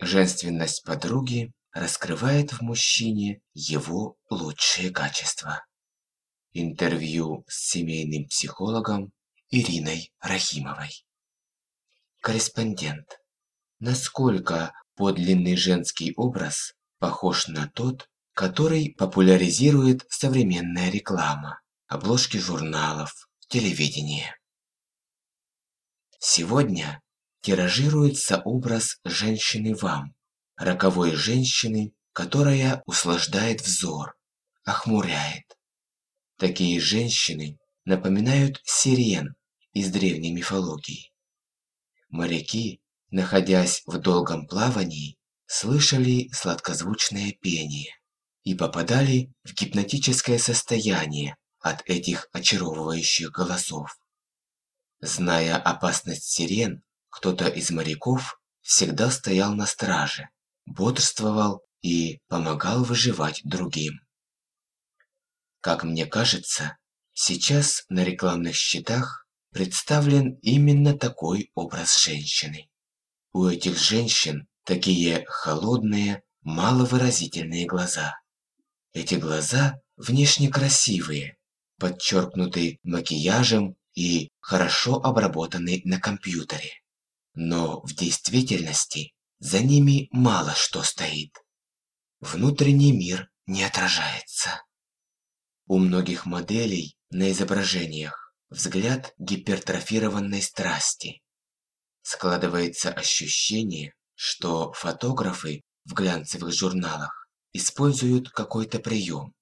Женственность подруги раскрывает в мужчине его лучшие качества. Интервью с семейным психологом Ириной Рахимовой. Корреспондент. Насколько подлинный женский образ похож на тот, который популяризирует современная реклама, обложки журналов, телевидение. Сегодня тиражируется образ женщины вам, роковой женщины, которая услаждает взор, охмуряет. Такие женщины напоминают сирен из древней мифологии. Моряки, находясь в долгом плавании, слышали сладкозвучное пение и попадали в гипнотическое состояние от этих очаровывающих голосов. Зная опасность сирен, кто-то из моряков всегда стоял на страже, бодрствовал и помогал выживать другим. Как мне кажется, сейчас на рекламных счетах представлен именно такой образ женщины. У этих женщин такие холодные, маловыразительные глаза. Эти глаза внешне красивые, подчеркнуты макияжем и хорошо обработаны на компьютере. Но в действительности за ними мало что стоит. Внутренний мир не отражается. У многих моделей на изображениях взгляд гипертрофированной страсти. Складывается ощущение, что фотографы в глянцевых журналах используют какой-то прием.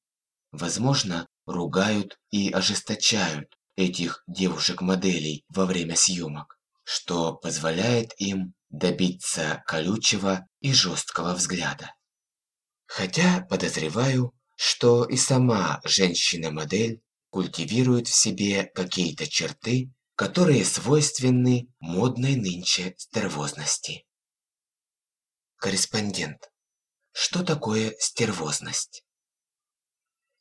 Возможно, ругают и ожесточают этих девушек-моделей во время съемок, что позволяет им добиться колючего и жесткого взгляда. Хотя подозреваю, что и сама женщина-модель культивирует в себе какие-то черты, которые свойственны модной нынче стервозности. Корреспондент. Что такое стервозность?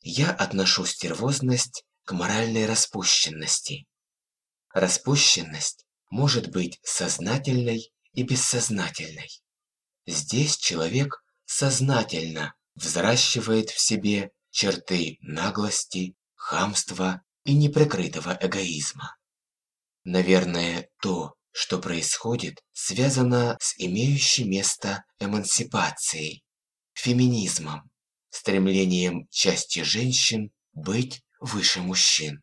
Я отношу стервозность к моральной распущенности. Распущенность может быть сознательной и бессознательной. Здесь человек сознательно взращивает в себе черты наглости, хамства и неприкрытого эгоизма. Наверное, то, что происходит, связано с имеющей место эмансипацией, феминизмом, стремлением части женщин быть выше мужчин.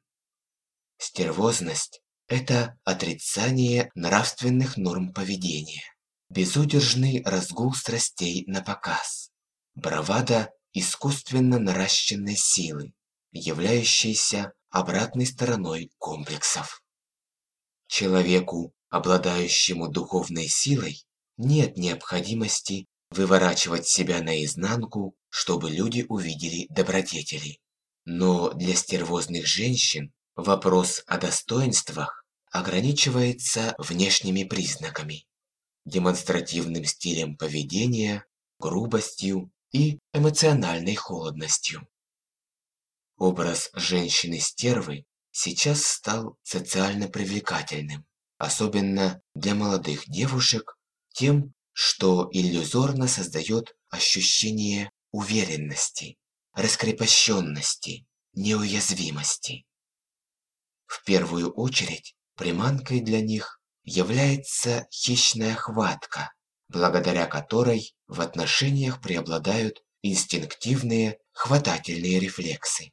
Стервозность – это отрицание нравственных норм поведения, безудержный разгул страстей на показ, бравада искусственно наращенной силы, являющейся обратной стороной комплексов. Человеку, обладающему духовной силой, нет необходимости выворачивать себя наизнанку, чтобы люди увидели добродетели. Но для стервозных женщин вопрос о достоинствах ограничивается внешними признаками, демонстративным стилем поведения, грубостью и эмоциональной холодностью. Образ женщины-стервы сейчас стал социально привлекательным, особенно для молодых девушек, тем, что иллюзорно создает ощущение уверенности, раскрепощенности, неуязвимости. В первую очередь приманкой для них является хищная хватка, благодаря которой в отношениях преобладают инстинктивные хватательные рефлексы.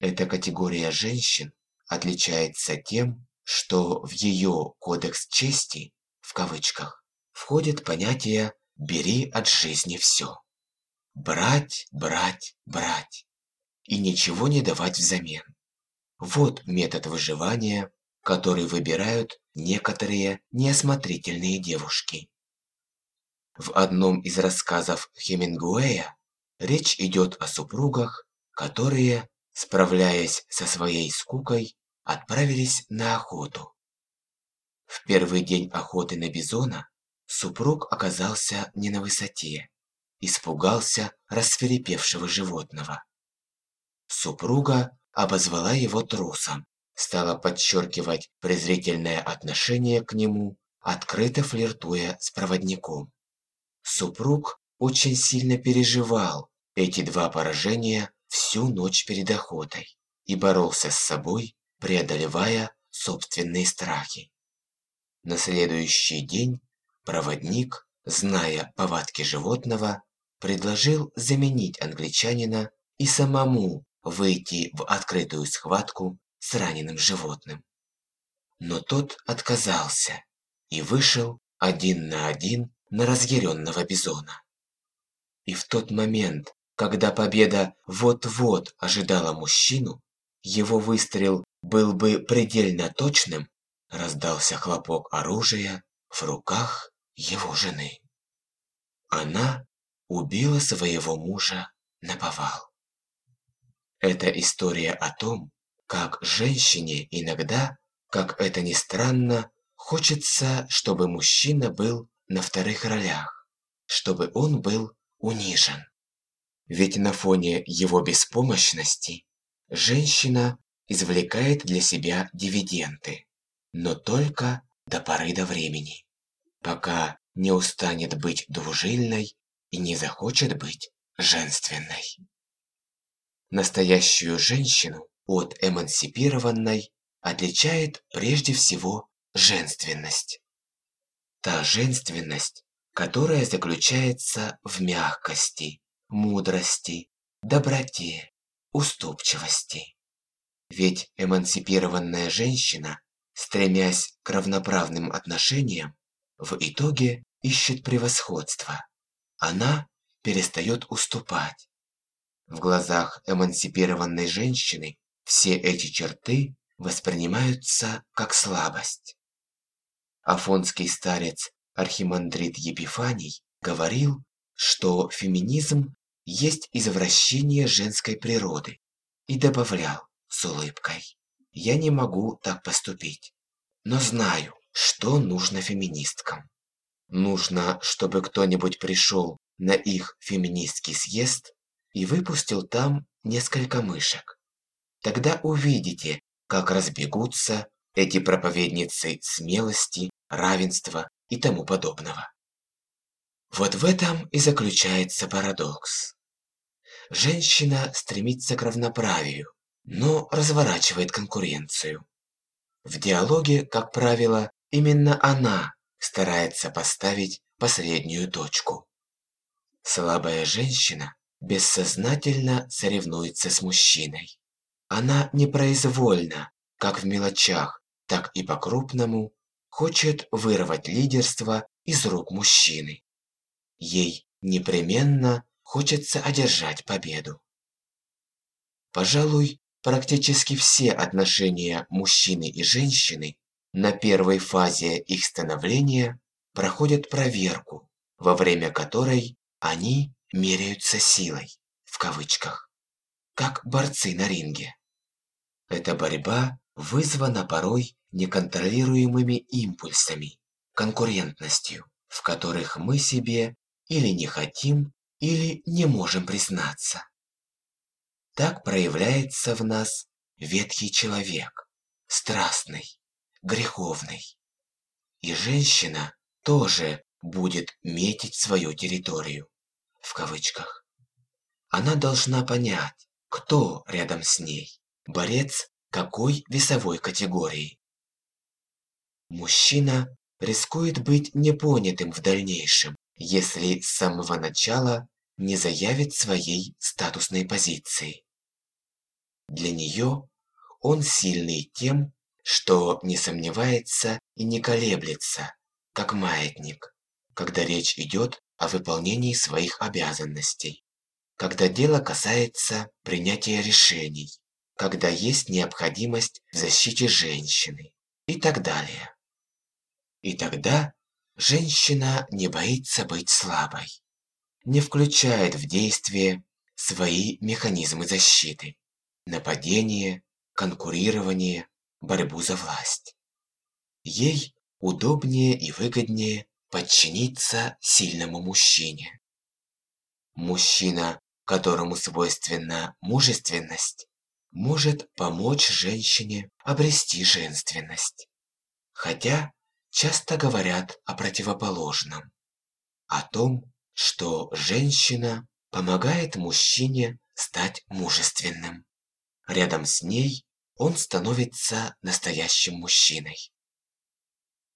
Эта категория женщин отличается тем, что в ее «кодекс чести» в кавычках входит понятие «бери от жизни все». Брать, брать, брать. И ничего не давать взамен. Вот метод выживания, который выбирают некоторые неосмотрительные девушки. В одном из рассказов Хемингуэя речь идет о супругах, которые, справляясь со своей скукой, отправились на охоту. В первый день охоты на бизона супруг оказался не на высоте испугался рассверепевшего животного. Супруга обозвала его трусом, стала подчеркивать презрительное отношение к нему, открыто флиртуя с проводником. супруг очень сильно переживал эти два поражения всю ночь перед охотой и боролся с собой, преодолевая собственные страхи. На следующий день проводник, зная повадки животного, предложил заменить англичанина и самому выйти в открытую схватку с раненым животным. Но тот отказался и вышел один на один на разъяренного бизона. И в тот момент, когда победа вот-вот ожидала мужчину, его выстрел был бы предельно точным, раздался хлопок оружия в руках его жены. Она убила своего мужа на повал. Это история о том, как женщине иногда, как это ни странно, хочется, чтобы мужчина был на вторых ролях, чтобы он был унижен. Ведь на фоне его беспомощности женщина извлекает для себя дивиденды, но только до поры до времени, пока не устанет быть двужильной и не захочет быть женственной. Настоящую женщину от эмансипированной отличает прежде всего женственность. Та женственность, которая заключается в мягкости, мудрости, доброте, уступчивости. Ведь эмансипированная женщина, стремясь к равноправным отношениям, в итоге ищет превосходство. Она перестает уступать. В глазах эмансипированной женщины все эти черты воспринимаются как слабость. Афонский старец Архимандрит Епифаний говорил, что феминизм есть извращение женской природы и добавлял с улыбкой «Я не могу так поступить, но знаю, что нужно феминисткам. Нужно, чтобы кто-нибудь пришел на их феминистский съезд и выпустил там несколько мышек. Тогда увидите, как разбегутся эти проповедницы смелости, равенства и тому подобного. Вот в этом и заключается парадокс. Женщина стремится к равноправию, но разворачивает конкуренцию. В диалоге, как правило, именно она старается поставить последнюю точку. Слабая женщина бессознательно соревнуется с мужчиной. Она непроизвольно, как в мелочах, так и по-крупному, хочет вырвать лидерство из рук мужчины. Ей непременно хочется одержать победу. Пожалуй, практически все отношения мужчины и женщины на первой фазе их становления проходят проверку, во время которой они меряются силой, в кавычках, как борцы на ринге. Эта борьба вызвана порой неконтролируемыми импульсами, конкурентностью, в которых мы себе или не хотим, или не можем признаться. Так проявляется в нас ветхий человек, страстный, греховный. И женщина тоже будет метить свою территорию в кавычках. Она должна понять, кто рядом с ней, борец какой весовой категории. Мужчина рискует быть непонятым в дальнейшем, если с самого начала не заявит своей статусной позиции. Для нее он сильный тем, что не сомневается и не колеблется, как маятник, когда речь идет о выполнении своих обязанностей, когда дело касается принятия решений, когда есть необходимость в защите женщины и так далее. И тогда женщина не боится быть слабой, не включает в действие свои механизмы защиты, нападение, конкурирование, борьбу за власть. Ей удобнее и выгоднее подчиниться сильному мужчине. Мужчина, которому свойственна мужественность, может помочь женщине обрести женственность. Хотя часто говорят о противоположном. О том, что женщина помогает мужчине стать мужественным. Рядом с ней он становится настоящим мужчиной.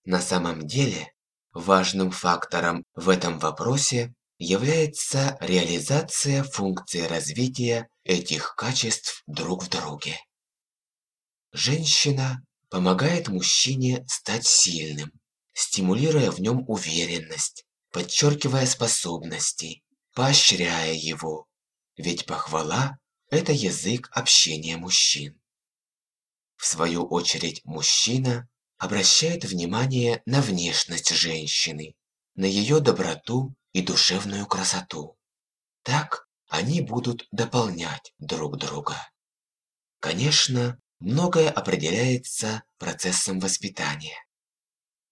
На самом деле, важным фактором в этом вопросе является реализация функции развития этих качеств друг в друге. Женщина помогает мужчине стать сильным, стимулируя в нем уверенность, подчеркивая способности, поощряя его, ведь похвала – это язык общения мужчин. В свою очередь мужчина обращает внимание на внешность женщины, на ее доброту и душевную красоту. Так они будут дополнять друг друга. Конечно, многое определяется процессом воспитания.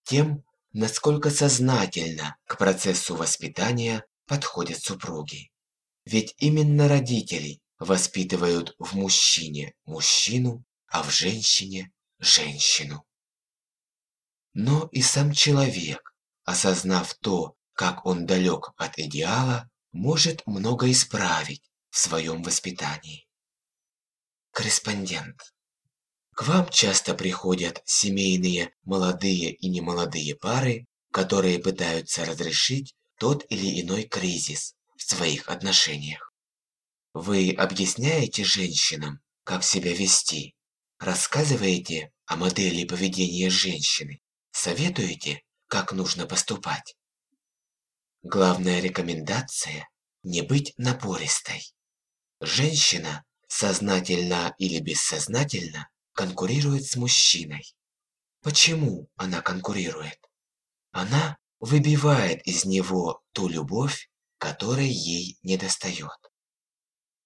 Тем, насколько сознательно к процессу воспитания подходят супруги. Ведь именно родители воспитывают в мужчине мужчину, а в женщине женщину. Но и сам человек, осознав то, как он далек от идеала, может много исправить в своем воспитании. Корреспондент. К вам часто приходят семейные молодые и немолодые пары, которые пытаются разрешить тот или иной кризис в своих отношениях. Вы объясняете женщинам, как себя вести, рассказываете о модели поведения женщины, советуете, как нужно поступать. Главная рекомендация – не быть напористой. Женщина, сознательно или бессознательно, конкурирует с мужчиной. Почему она конкурирует? Она выбивает из него ту любовь, которой ей недостает.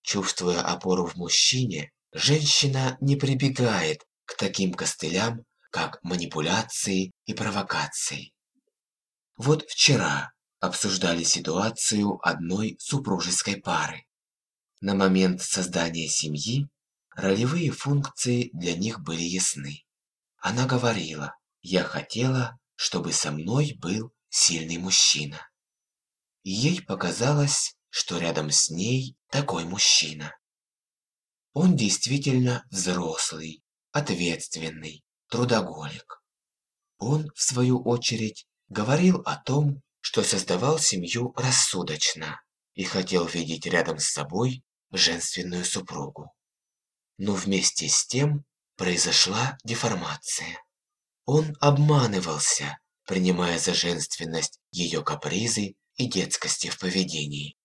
Чувствуя опору в мужчине, женщина не прибегает к таким костылям, как манипуляции и провокации. Вот вчера обсуждали ситуацию одной супружеской пары. На момент создания семьи ролевые функции для них были ясны. Она говорила, я хотела, чтобы со мной был сильный мужчина. И ей показалось, что рядом с ней такой мужчина. Он действительно взрослый, ответственный, трудоголик. Он, в свою очередь, говорил о том, что создавал семью рассудочно и хотел видеть рядом с собой женственную супругу. Но вместе с тем произошла деформация. Он обманывался, принимая за женственность ее капризы и детскости в поведении.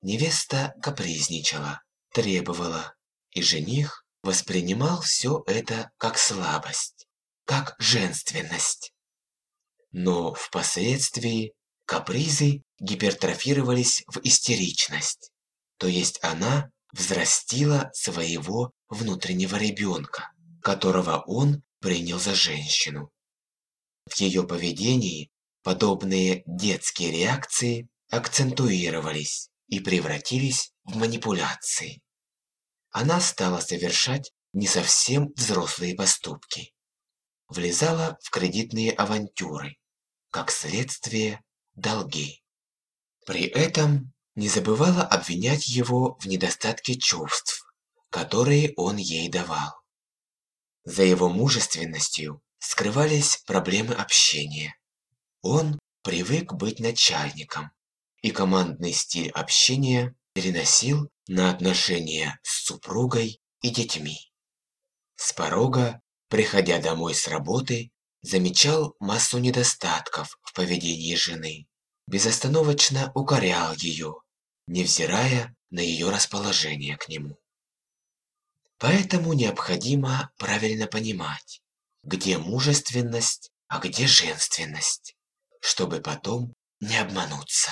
Невеста капризничала, требовала, и жених воспринимал все это как слабость, как женственность. Но впоследствии капризы гипертрофировались в истеричность, то есть она взрастила своего внутреннего ребенка, которого он принял за женщину. В ее поведении подобные детские реакции акцентуировались и превратились в манипуляции она стала совершать не совсем взрослые поступки. Влезала в кредитные авантюры, как следствие – долги. При этом не забывала обвинять его в недостатке чувств, которые он ей давал. За его мужественностью скрывались проблемы общения. Он привык быть начальником, и командный стиль общения переносил на отношения с супругой и детьми. С порога, приходя домой с работы, замечал массу недостатков в поведении жены, безостановочно укорял ее, невзирая на ее расположение к нему. Поэтому необходимо правильно понимать, где мужественность, а где женственность, чтобы потом не обмануться.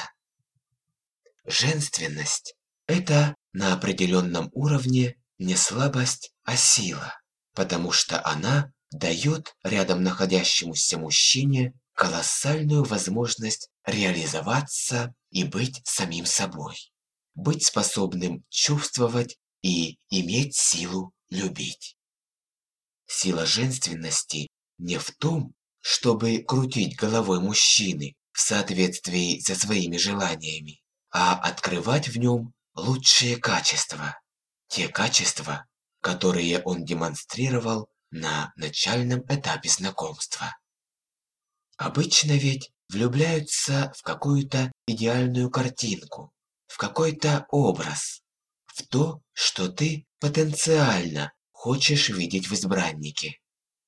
Женственность – это на определенном уровне не слабость, а сила, потому что она дает рядом находящемуся мужчине колоссальную возможность реализоваться и быть самим собой, быть способным чувствовать и иметь силу любить. Сила женственности не в том, чтобы крутить головой мужчины в соответствии со своими желаниями, а открывать в нем лучшие качества, те качества, которые он демонстрировал на начальном этапе знакомства. Обычно ведь влюбляются в какую-то идеальную картинку, в какой-то образ, в то, что ты потенциально хочешь видеть в избраннике.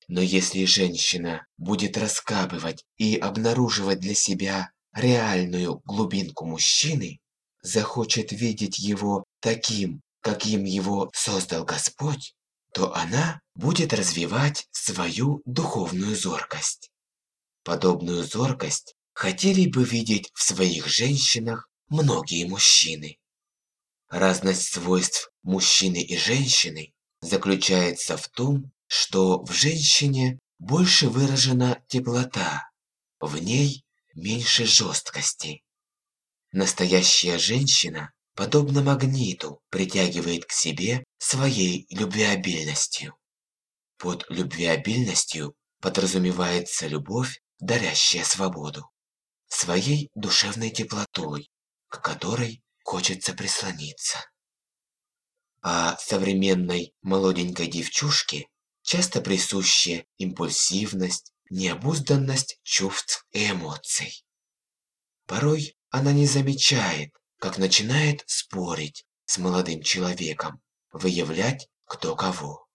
Но если женщина будет раскапывать и обнаруживать для себя реальную глубинку мужчины, захочет видеть его таким, каким его создал Господь, то она будет развивать свою духовную зоркость. Подобную зоркость хотели бы видеть в своих женщинах многие мужчины. Разность свойств мужчины и женщины заключается в том, что в женщине больше выражена теплота, в ней меньше жесткости. Настоящая женщина, подобно магниту, притягивает к себе своей любвеобильностью. Под любвеобильностью подразумевается любовь, дарящая свободу, своей душевной теплотой, к которой хочется прислониться. А современной молоденькой девчушке часто присуща импульсивность, необузданность чувств и эмоций. Порой она не замечает, как начинает спорить с молодым человеком, выявлять кто кого.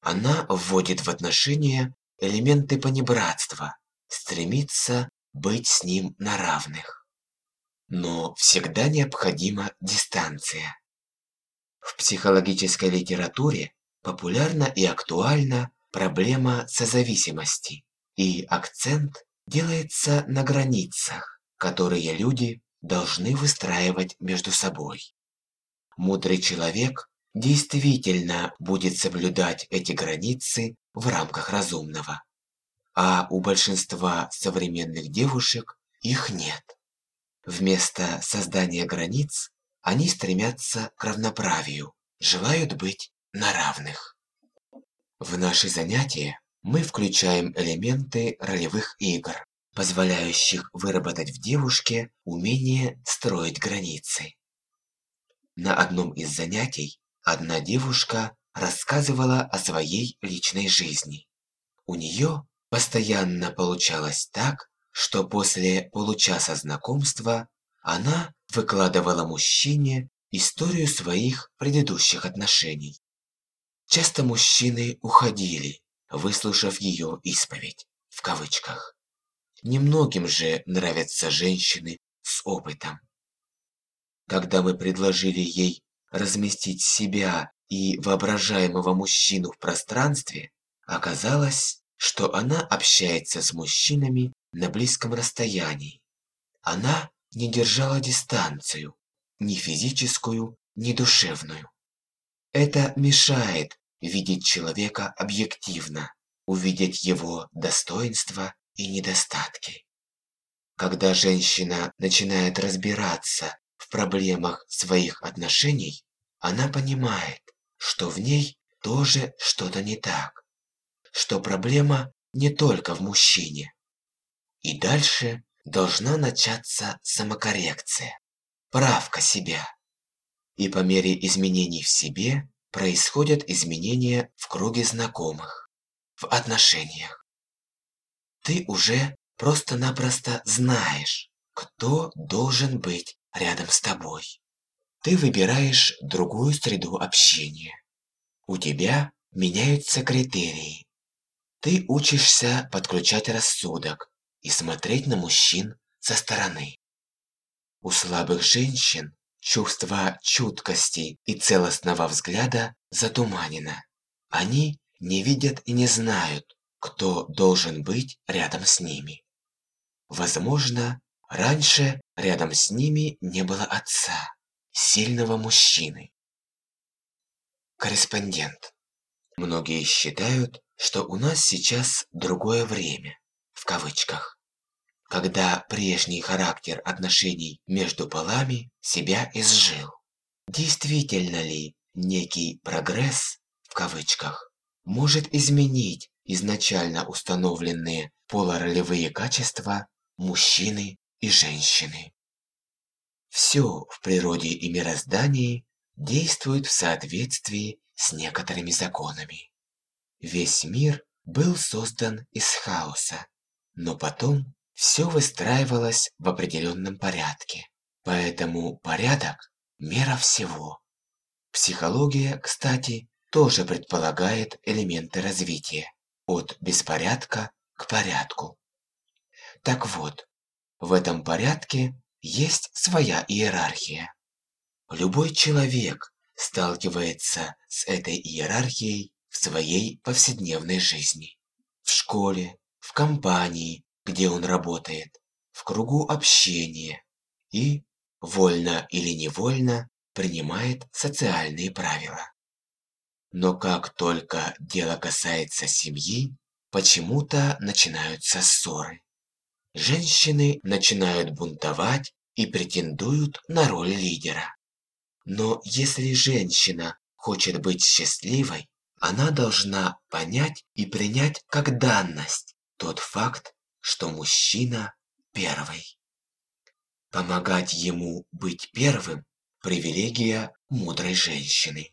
Она вводит в отношения элементы понебратства, стремится быть с ним на равных. Но всегда необходима дистанция. В психологической литературе популярна и актуальна проблема созависимости, и акцент делается на границах, которые люди должны выстраивать между собой. Мудрый человек действительно будет соблюдать эти границы в рамках разумного. А у большинства современных девушек их нет. Вместо создания границ они стремятся к равноправию, желают быть на равных. В наши занятия мы включаем элементы ролевых игр, позволяющих выработать в девушке умение строить границы. На одном из занятий одна девушка рассказывала о своей личной жизни. У нее постоянно получалось так, что после получаса знакомства она выкладывала мужчине историю своих предыдущих отношений. Часто мужчины уходили, выслушав ее исповедь, в кавычках. Немногим же нравятся женщины с опытом. Когда мы предложили ей разместить себя и воображаемого мужчину в пространстве, оказалось, что она общается с мужчинами на близком расстоянии. Она не держала дистанцию, ни физическую, ни душевную. Это мешает видеть человека объективно, увидеть его достоинства и недостатки. Когда женщина начинает разбираться проблемах своих отношений, она понимает, что в ней тоже что-то не так, что проблема не только в мужчине. И дальше должна начаться самокоррекция, правка себя. И по мере изменений в себе происходят изменения в круге знакомых, в отношениях. Ты уже просто-напросто знаешь, кто должен быть рядом с тобой. Ты выбираешь другую среду общения. У тебя меняются критерии. Ты учишься подключать рассудок и смотреть на мужчин со стороны. У слабых женщин Чувство чуткости и целостного взгляда затуманено. Они не видят и не знают, кто должен быть рядом с ними. Возможно, раньше рядом с ними не было отца, сильного мужчины. Корреспондент. Многие считают, что у нас сейчас другое время, в кавычках когда прежний характер отношений между полами себя изжил. Действительно ли некий «прогресс» в кавычках может изменить изначально установленные полуролевые качества мужчины и женщины. Все в природе и мироздании действует в соответствии с некоторыми законами. Весь мир был создан из хаоса, но потом все выстраивалось в определенном порядке. Поэтому порядок – мера всего. Психология, кстати, тоже предполагает элементы развития от беспорядка к порядку. Так вот, в этом порядке есть своя иерархия. Любой человек сталкивается с этой иерархией в своей повседневной жизни. В школе, в компании, где он работает, в кругу общения и, вольно или невольно, принимает социальные правила. Но как только дело касается семьи, почему-то начинаются ссоры. Женщины начинают бунтовать и претендуют на роль лидера. Но если женщина хочет быть счастливой, она должна понять и принять как данность тот факт, что мужчина первый. Помогать ему быть первым – привилегия мудрой женщины.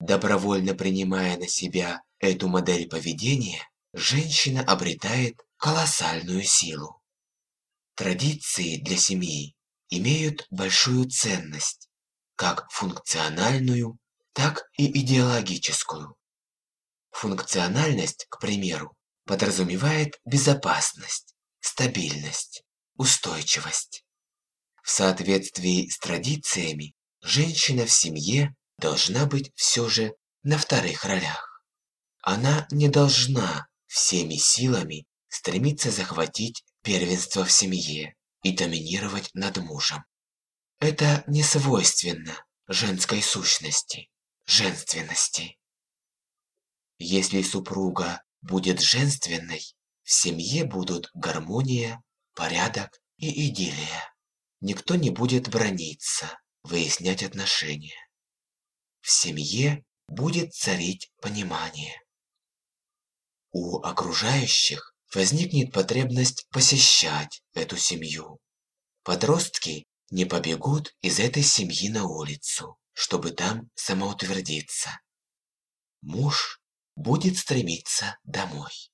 Добровольно принимая на себя эту модель поведения, женщина обретает колоссальную силу. Традиции для семьи имеют большую ценность, как функциональную, так и идеологическую. Функциональность, к примеру, подразумевает безопасность, стабильность, устойчивость. В соответствии с традициями, женщина в семье должна быть все же на вторых ролях. Она не должна всеми силами стремиться захватить первенство в семье и доминировать над мужем. Это не свойственно женской сущности, женственности. Если супруга будет женственной, в семье будут гармония, порядок и идиллия. Никто не будет брониться, выяснять отношения. В семье будет царить понимание. У окружающих возникнет потребность посещать эту семью. Подростки не побегут из этой семьи на улицу, чтобы там самоутвердиться. Муж будет стремиться домой.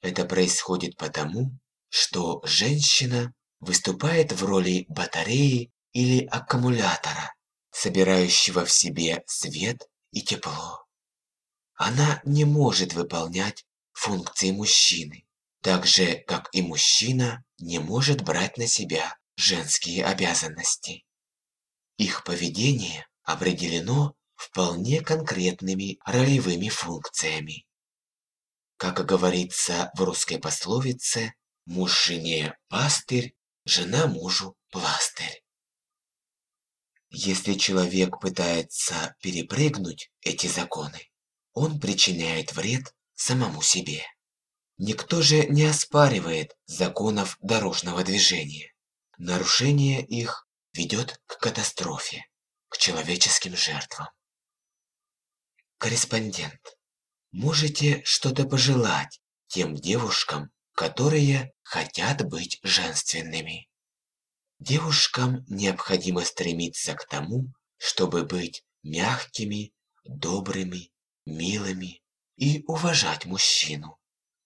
Это происходит потому, что женщина выступает в роли батареи или аккумулятора, собирающего в себе свет и тепло. Она не может выполнять функции мужчины, так же, как и мужчина не может брать на себя женские обязанности. Их поведение определено вполне конкретными ролевыми функциями. Как говорится в русской пословице, муж жене пастырь, жена мужу пластырь. Если человек пытается перепрыгнуть эти законы, он причиняет вред самому себе. Никто же не оспаривает законов дорожного движения. Нарушение их ведет к катастрофе, к человеческим жертвам. Корреспондент. Можете что-то пожелать тем девушкам, которые хотят быть женственными. Девушкам необходимо стремиться к тому, чтобы быть мягкими, добрыми, милыми и уважать мужчину,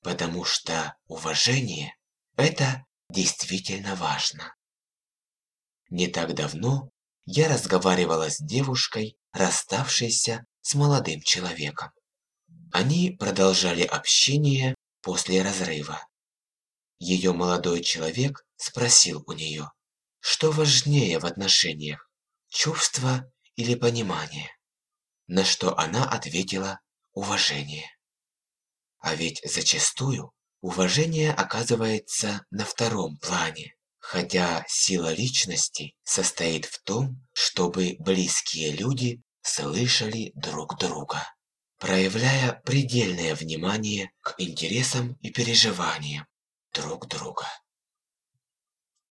потому что уважение – это действительно важно. Не так давно я разговаривала с девушкой, расставшейся с молодым человеком. Они продолжали общение после разрыва. Ее молодой человек спросил у нее, что важнее в отношениях, чувство или понимание, на что она ответила уважение. А ведь зачастую уважение оказывается на втором плане, хотя сила личности состоит в том, чтобы близкие люди слышали друг друга, проявляя предельное внимание к интересам и переживаниям друг друга.